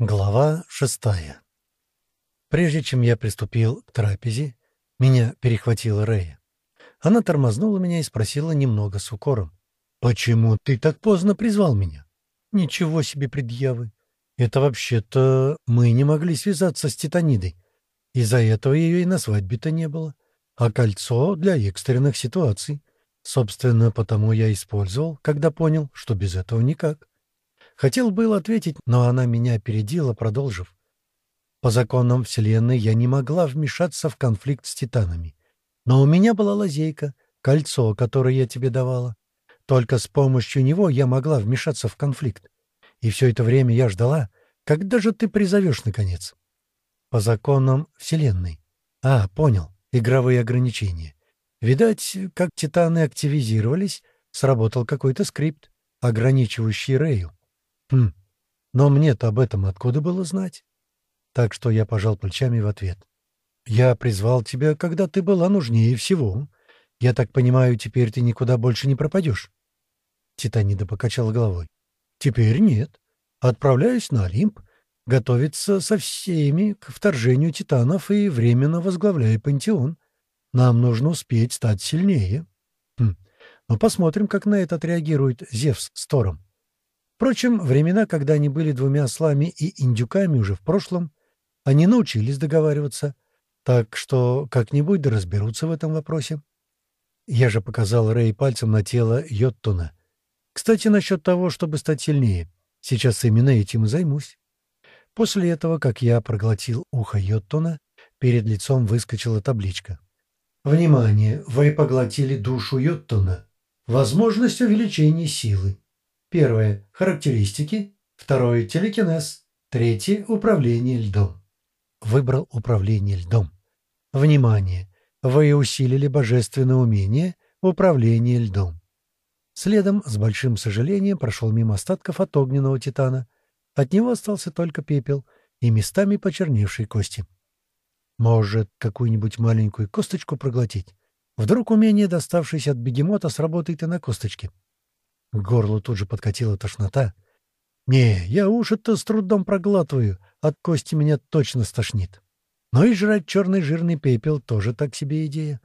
Глава шестая. Прежде чем я приступил к трапезе, меня перехватила Рэя. Она тормознула меня и спросила немного с укором. «Почему ты так поздно призвал меня?» «Ничего себе предъявы. Это вообще-то мы не могли связаться с Титанидой. Из-за этого ее и на свадьбе-то не было. А кольцо для экстренных ситуаций. Собственно, потому я использовал, когда понял, что без этого никак. Хотел было ответить, но она меня опередила, продолжив. По законам Вселенной я не могла вмешаться в конфликт с титанами. Но у меня была лазейка, кольцо, которое я тебе давала. Только с помощью него я могла вмешаться в конфликт. И все это время я ждала, когда же ты призовешь, наконец? По законам Вселенной. А, понял. Игровые ограничения. Видать, как титаны активизировались, сработал какой-то скрипт, ограничивающий Рэю. Хм, но мне-то об этом откуда было знать? Так что я пожал плечами в ответ. Я призвал тебя, когда ты была нужнее всего. Я так понимаю, теперь ты никуда больше не пропадешь. Титанида покачала головой. Теперь нет. Отправляюсь на Олимп, готовиться со всеми к вторжению титанов и временно возглавляю пантеон. Нам нужно успеть стать сильнее. Хм. Ну, посмотрим, как на это отреагирует Зевс с Тором. Впрочем, времена, когда они были двумя ослами и индюками уже в прошлом, они научились договариваться, так что как-нибудь разберутся в этом вопросе. Я же показал Рэй пальцем на тело Йоттуна. Кстати, насчет того, чтобы стать сильнее. Сейчас именно этим и займусь. После этого, как я проглотил ухо Йоттуна, перед лицом выскочила табличка. «Внимание! Вы поглотили душу Йоттуна. Возможность увеличения силы. Первое — характеристики. Второе — телекинез. Третье — управление льдом. Выбрал управление льдом. Внимание! Вы усилили божественное умение управление льдом. Следом, с большим сожалением, прошел мимо остатков от огненного титана. От него остался только пепел и местами почерневшие кости. Может, какую-нибудь маленькую косточку проглотить? Вдруг умение, доставшееся от бегемота, сработает и на косточке. К горлу тут же подкатила тошнота. «Не, я уши-то с трудом проглатываю, от кости меня точно стошнит. Но и жрать черный жирный пепел тоже так себе идея.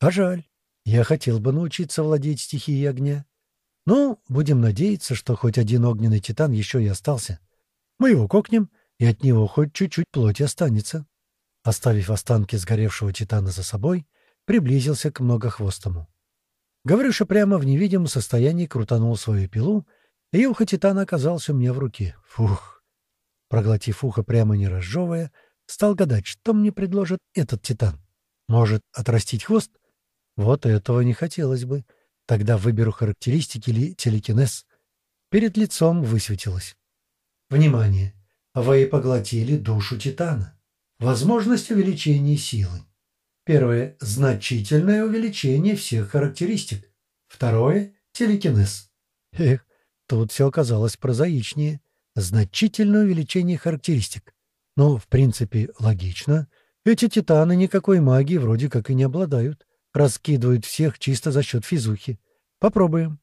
А жаль, я хотел бы научиться владеть стихией огня. Ну, будем надеяться, что хоть один огненный титан еще и остался. Мы его кокнем, и от него хоть чуть-чуть плоти останется». Оставив останки сгоревшего титана за собой, приблизился к многохвостому. Гаврюша прямо в невидимом состоянии крутанул свою пилу, и ухо титана оказался у меня в руке. Фух! Проглотив ухо прямо не разжевывая, стал гадать, что мне предложит этот титан. Может, отрастить хвост? Вот этого не хотелось бы. Тогда выберу характеристики или телекинез. Перед лицом высветилось. Внимание! Вы поглотили душу титана. Возможность увеличения силы. Первое – значительное увеличение всех характеристик. Второе – телекинез. Эх, тут все оказалось прозаичнее. Значительное увеличение характеристик. Ну, в принципе, логично. Эти титаны никакой магии вроде как и не обладают. Раскидывают всех чисто за счет физухи. Попробуем.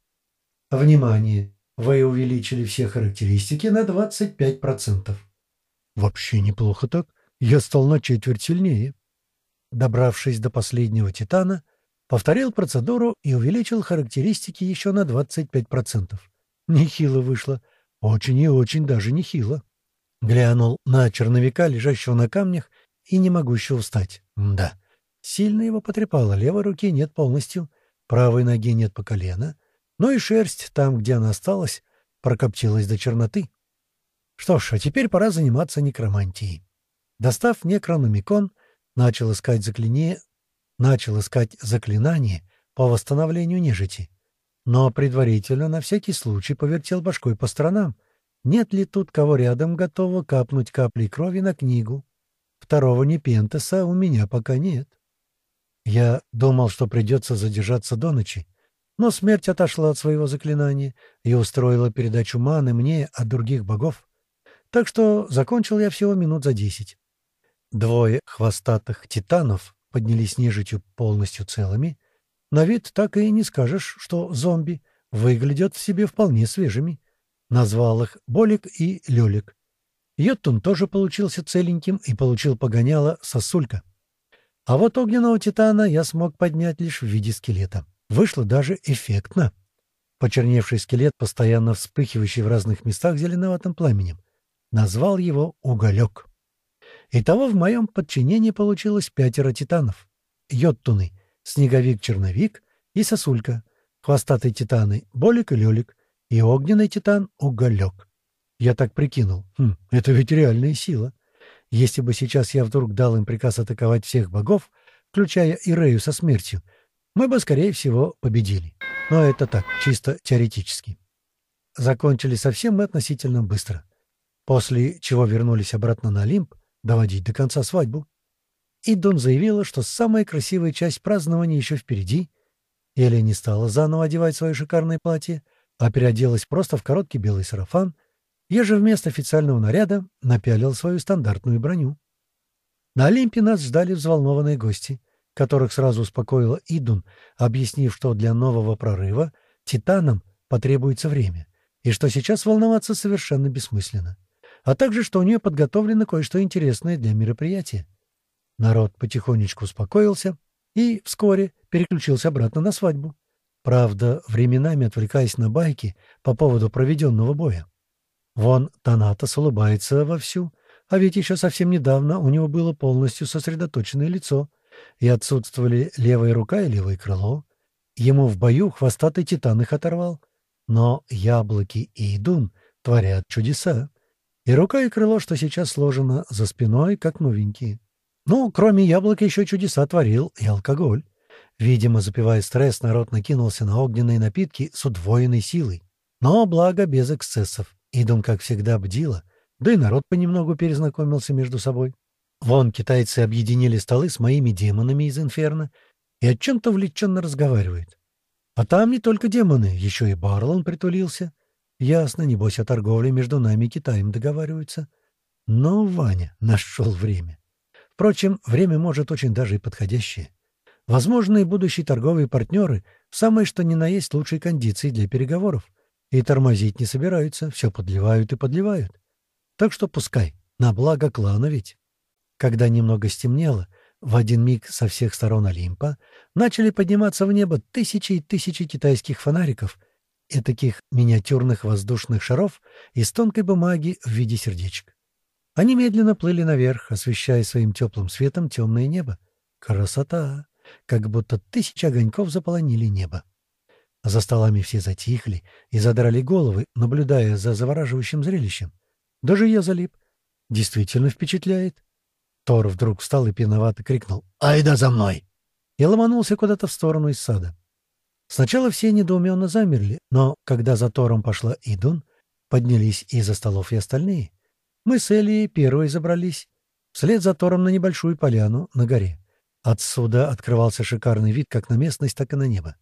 Внимание! Вы увеличили все характеристики на 25%. Вообще неплохо так. Я стал на четверть сильнее добравшись до последнего титана, повторил процедуру и увеличил характеристики еще на 25%. Нехило вышло. Очень и очень даже нехило. Глянул на черновика, лежащего на камнях и не могущего встать. Да, сильно его потрепало. Левой руки нет полностью, правой ноги нет по колено, но и шерсть там, где она осталась, прокоптилась до черноты. Что ж, а теперь пора заниматься некромантией. Достав некрономикон, начал искать заклинание, начал искать заклинание по восстановлению нежити. Но предварительно на всякий случай повертел башкой по сторонам. Нет ли тут кого рядом готового капнуть капли крови на книгу? Второго Непентеса у меня пока нет. Я думал, что придется задержаться до ночи, но смерть отошла от своего заклинания и устроила передачу маны мне от других богов. Так что закончил я всего минут за десять. Двое хвостатых титанов поднялись нежитью полностью целыми. На вид так и не скажешь, что зомби выглядят в себе вполне свежими. Назвал их Болик и Лёлик. Йоттун тоже получился целеньким и получил погоняло сосулька. А вот огненного титана я смог поднять лишь в виде скелета. Вышло даже эффектно. Почерневший скелет, постоянно вспыхивающий в разных местах зеленоватым пламенем. Назвал его «Уголек». Итого в моем подчинении получилось пятеро титанов. Йоттуны, Снеговик-черновик и Сосулька, хвостатые титаны Болик и Лёлик и огненный титан Уголек. Я так прикинул. Хм, это ведь реальная сила. Если бы сейчас я вдруг дал им приказ атаковать всех богов, включая Ирею со смертью, мы бы, скорее всего, победили. Но это так, чисто теоретически. Закончили совсем мы относительно быстро. После чего вернулись обратно на Олимп доводить до конца свадьбу. И Дон заявила, что самая красивая часть празднования еще впереди. Эля не стала заново одевать свое шикарное платье, а переоделась просто в короткий белый сарафан, я же вместо официального наряда напялил свою стандартную броню. На Олимпе нас ждали взволнованные гости, которых сразу успокоила Идун, объяснив, что для нового прорыва титанам потребуется время, и что сейчас волноваться совершенно бессмысленно, а также, что у нее подготовлено кое-что интересное для мероприятия. Народ потихонечку успокоился и вскоре переключился обратно на свадьбу. Правда, временами отвлекаясь на байки по поводу проведенного боя. Вон Танатос улыбается вовсю, а ведь еще совсем недавно у него было полностью сосредоточенное лицо, и отсутствовали левая рука и левое крыло. Ему в бою хвостатый титан их оторвал. Но яблоки и идун творят чудеса. И рука, и крыло, что сейчас сложено за спиной, как новенькие. Ну, кроме яблок еще чудеса творил и алкоголь. Видимо, запивая стресс, народ накинулся на огненные напитки с удвоенной силой. Но, благо, без эксцессов. Идун, как всегда, бдила, да и народ понемногу перезнакомился между собой. Вон китайцы объединили столы с моими демонами из Инферно и о чем-то увлеченно разговаривают. А там не только демоны, еще и Барлон притулился. Ясно, небось, о торговле между нами и Китаем договариваются. Но Ваня нашел время. Впрочем, время может очень даже и подходящее. Возможные будущие торговые партнеры в самой что ни на есть лучшей кондиции для переговоров. И тормозить не собираются, все подливают и подливают. Так что пускай, на благо клана ведь. Когда немного стемнело, в один миг со всех сторон Олимпа начали подниматься в небо тысячи и тысячи китайских фонариков и таких миниатюрных воздушных шаров из тонкой бумаги в виде сердечек. Они медленно плыли наверх, освещая своим теплым светом темное небо. Красота! Как будто тысячи огоньков заполонили небо. За столами все затихли и задрали головы, наблюдая за завораживающим зрелищем. Даже я залип. Действительно впечатляет. Тор вдруг встал и пиновато крикнул «Айда за мной!» и ломанулся куда-то в сторону из сада. Сначала все недоуменно замерли, но когда за Тором пошла Идун, поднялись из-за столов и остальные. Мы с Элией первые забрались, вслед за Тором на небольшую поляну на горе. Отсюда открывался шикарный вид как на местность, так и на небо.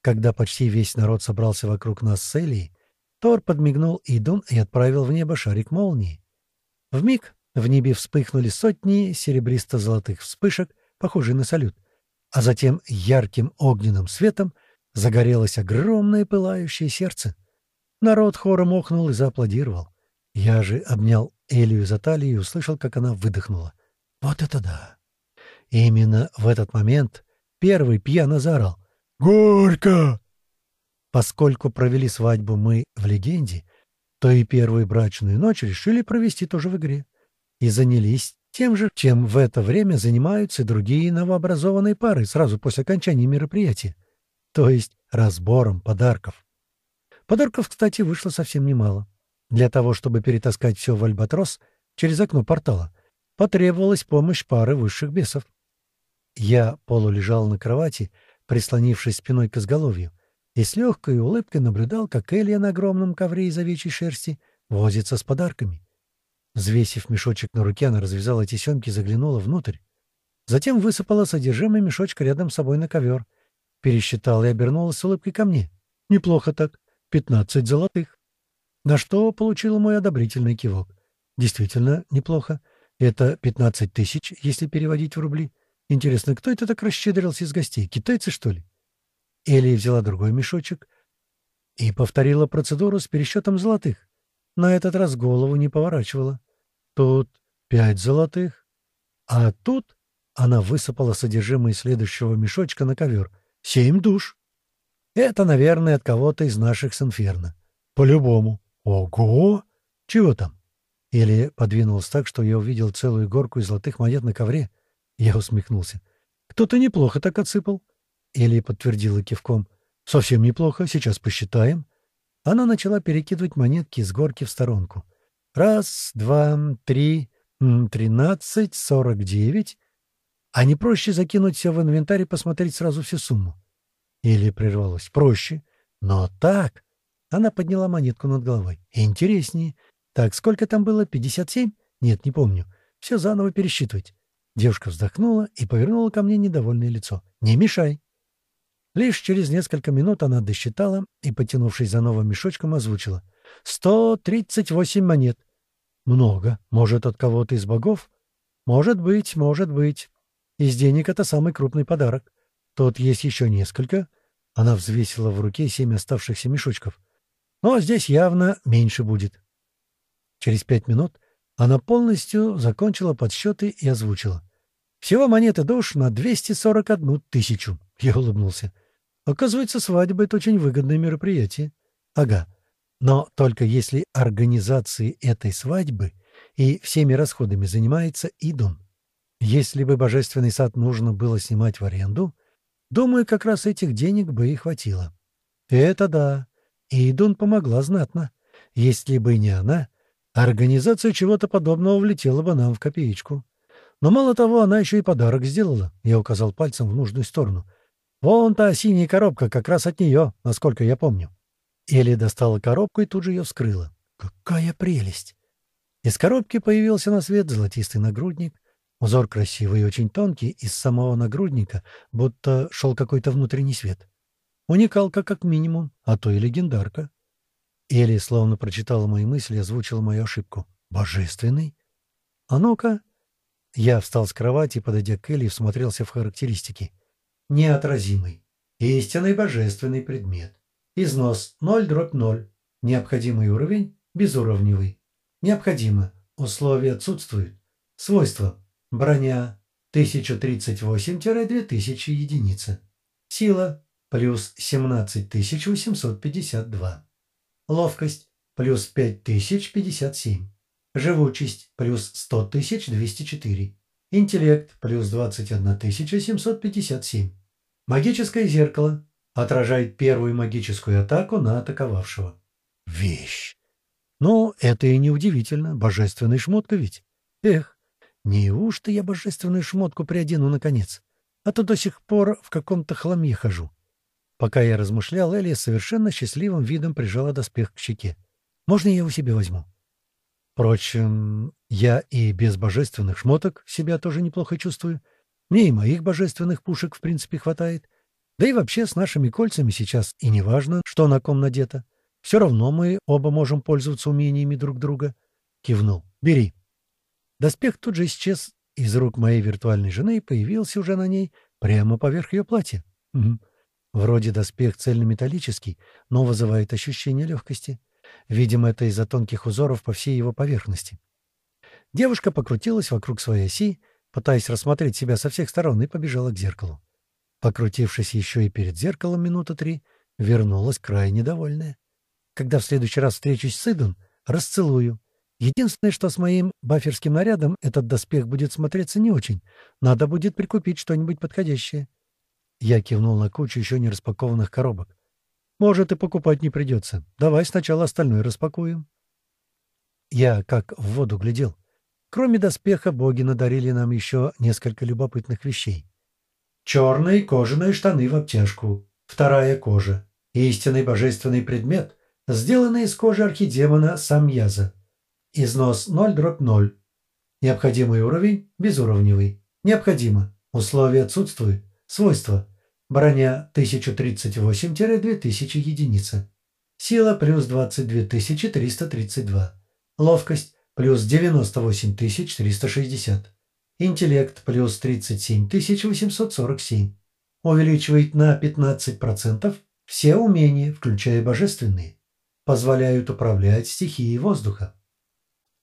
Когда почти весь народ собрался вокруг нас с Элией, Тор подмигнул Идун и отправил в небо шарик молнии. Вмиг в небе вспыхнули сотни серебристо-золотых вспышек, похожие на салют, а затем ярким огненным светом загорелось огромное пылающее сердце. Народ хором охнул и зааплодировал. Я же обнял Элию за талию и услышал, как она выдохнула. «Вот это да!» И именно в этот момент первый пьяно заорал. Горько!» Поскольку провели свадьбу мы в легенде, то и первую брачную ночь решили провести тоже в игре. И занялись тем же, чем в это время занимаются другие новообразованные пары сразу после окончания мероприятия. То есть разбором подарков. Подарков, кстати, вышло совсем немало. Для того, чтобы перетаскать все в Альбатрос через окно портала, потребовалась помощь пары высших бесов. Я полулежал на кровати, прислонившись спиной к изголовью, и с легкой улыбкой наблюдал, как Элья на огромном ковре из овечьей шерсти возится с подарками. Взвесив мешочек на руке, она развязала тесемки и заглянула внутрь. Затем высыпала содержимое мешочка рядом с собой на ковер. Пересчитала и обернулась с улыбкой ко мне. Неплохо так. Пятнадцать золотых. На что получила мой одобрительный кивок. Действительно неплохо. Это пятнадцать тысяч, если переводить в рубли. Интересно, кто это так расщедрился из гостей? Китайцы, что ли? Элия взяла другой мешочек и повторила процедуру с пересчетом золотых. На этот раз голову не поворачивала. Тут пять золотых. А тут она высыпала содержимое следующего мешочка на ковер. Семь душ. Это, наверное, от кого-то из наших с инферно. По-любому. Ого! Чего там? Или подвинулся так, что я увидел целую горку из золотых монет на ковре. Я усмехнулся. Кто-то неплохо так отсыпал. Или подтвердила кивком. Совсем неплохо, сейчас посчитаем. Она начала перекидывать монетки с горки в сторонку. Раз, два, три, тринадцать, сорок девять. А не проще закинуть в инвентарь и посмотреть сразу всю сумму? Или прервалось. Проще. Но так. Она подняла монетку над головой. Интереснее. Так, сколько там было? Пятьдесят семь? Нет, не помню. Все заново пересчитывать. Девушка вздохнула и повернула ко мне недовольное лицо. «Не мешай!» Лишь через несколько минут она досчитала и, потянувшись за новым мешочком, озвучила. «Сто тридцать восемь монет». «Много. Может, от кого-то из богов?» «Может быть, может быть. Из денег это самый крупный подарок. Тут есть еще несколько». Она взвесила в руке семь оставшихся мешочков. «Но здесь явно меньше будет». Через пять минут она полностью закончила подсчеты и озвучила. «Всего монеты душ на 241 тысячу». Я улыбнулся. Оказывается, свадьба — это очень выгодное мероприятие. Ага. Но только если организацией этой свадьбы и всеми расходами занимается Идун. Если бы Божественный сад нужно было снимать в аренду, думаю, как раз этих денег бы и хватило. Это да. Идун помогла знатно. Если бы не она, организация чего-то подобного влетела бы нам в копеечку. Но мало того, она еще и подарок сделала. Я указал пальцем в нужную сторону — Вон та синяя коробка как раз от нее, насколько я помню. Элли достала коробку и тут же ее вскрыла. Какая прелесть! Из коробки появился на свет золотистый нагрудник. Узор красивый и очень тонкий, из самого нагрудника будто шел какой-то внутренний свет. Уникалка как минимум, а то и легендарка. Элли словно прочитала мои мысли и озвучила мою ошибку. «Божественный?» «А ну-ка!» Я встал с кровати подойдя к Элли, всмотрелся в характеристики — неотразимый, истинный божественный предмет. Износ 0 дробь 0. Необходимый уровень безуровневый. Необходимо. Условия отсутствуют. Свойства. Броня 1038-2000 единицы. Сила плюс 17852. Ловкость плюс 5057. Живучесть плюс 100204. Интеллект плюс 21757. Магическое зеркало отражает первую магическую атаку на атаковавшего. Вещь. Ну, это и не удивительно. Божественный шмотка ведь. Эх, неужто я божественную шмотку приодену наконец? А то до сих пор в каком-то хламе хожу. Пока я размышлял, Элия совершенно счастливым видом прижала доспех к щеке. «Можно я его себе возьму?» Впрочем, я и без божественных шмоток себя тоже неплохо чувствую. Мне и моих божественных пушек, в принципе, хватает. Да и вообще с нашими кольцами сейчас и не важно, что на ком надето. Все равно мы оба можем пользоваться умениями друг друга. Кивнул. Бери. Доспех тут же исчез из рук моей виртуальной жены и появился уже на ней прямо поверх ее платья. Угу. Вроде доспех цельнометаллический, но вызывает ощущение легкости. Видимо, это из-за тонких узоров по всей его поверхности. Девушка покрутилась вокруг своей оси, пытаясь рассмотреть себя со всех сторон, и побежала к зеркалу. Покрутившись еще и перед зеркалом минуты три, вернулась крайне довольная. Когда в следующий раз встречусь с Идун, расцелую. Единственное, что с моим баферским нарядом этот доспех будет смотреться не очень. Надо будет прикупить что-нибудь подходящее. Я кивнул на кучу еще не распакованных коробок. Может, и покупать не придется. Давай сначала остальное распакуем. Я как в воду глядел. Кроме доспеха, боги надарили нам еще несколько любопытных вещей. Черные кожаные штаны в обтяжку. Вторая кожа. Истинный божественный предмет, сделанный из кожи архидемона Самьяза. Износ 0 дробь 0. Необходимый уровень – безуровневый. Необходимо. Условия отсутствуют. Свойства. Броня 1038-2000 единицы. Сила плюс 22332. Ловкость плюс 98360. Интеллект плюс 37847. Увеличивает на 15% все умения, включая божественные. Позволяют управлять стихией воздуха.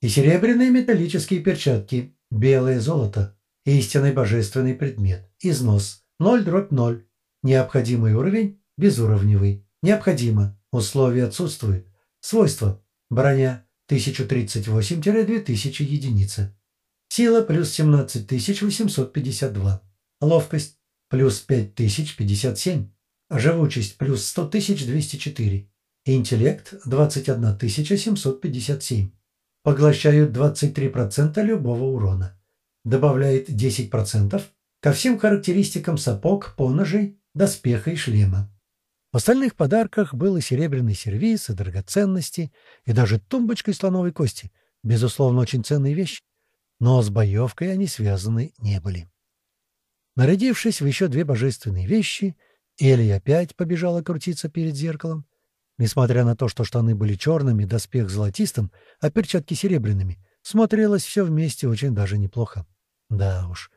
И серебряные металлические перчатки, белое золото, истинный божественный предмет, износ, 0 дробь 0, необходимый уровень, безуровневый, необходимо, условия отсутствуют, свойства, броня, 1038-2000 единицы, сила плюс 17852, ловкость плюс 5057, живучесть плюс 100204, интеллект 21757. Поглощают 23% любого урона. Добавляет 10% ко всем характеристикам сапог, поножей, доспеха и шлема. В остальных подарках был и серебряный сервиз, и драгоценности, и даже тумбочка из слоновой кости. Безусловно, очень ценная вещь, но с боевкой они связаны не были. Нарядившись в еще две божественные вещи, Элли опять побежала крутиться перед зеркалом. Несмотря на то, что штаны были черными, доспех золотистым, а перчатки серебряными, смотрелось все вместе очень даже неплохо. Да уж,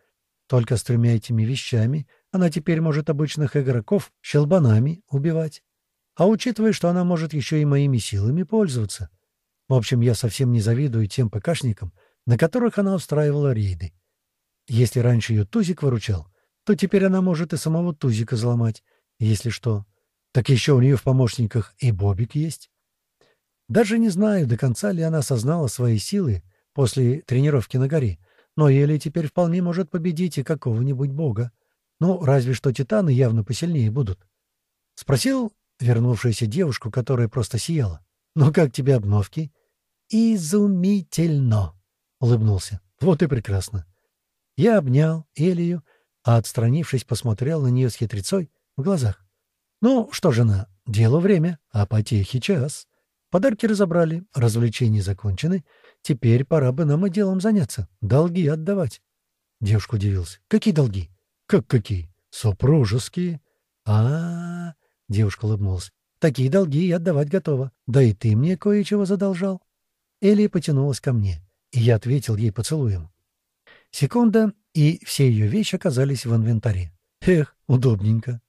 только с тремя этими вещами она теперь может обычных игроков щелбанами убивать. А учитывая, что она может еще и моими силами пользоваться. В общем, я совсем не завидую тем ПКшникам, на которых она устраивала рейды. Если раньше ее Тузик выручал, то теперь она может и самого Тузика взломать, если что. Так еще у нее в помощниках и Бобик есть. Даже не знаю, до конца ли она осознала свои силы после тренировки на горе, но Эли теперь вполне может победить и какого-нибудь бога. Ну, разве что титаны явно посильнее будут. Спросил вернувшуюся девушку, которая просто сияла. «Ну как тебе обновки?» «Изумительно!» — улыбнулся. «Вот и прекрасно». Я обнял Элию, а, отстранившись, посмотрел на нее с хитрецой в глазах. «Ну, что же она, дело время, а потехи час. Подарки разобрали, развлечения закончены. Теперь пора бы нам и делом заняться, долги отдавать». Девушка удивилась. «Какие долги?» «Как какие? Супружеские?» а, -а, -а девушка улыбнулась. «Такие долги я отдавать готова. Да и ты мне кое-чего задолжал». Элия потянулась ко мне, и я ответил ей поцелуем. Секунда, и все ее вещи оказались в инвентаре. Эх, удобненько.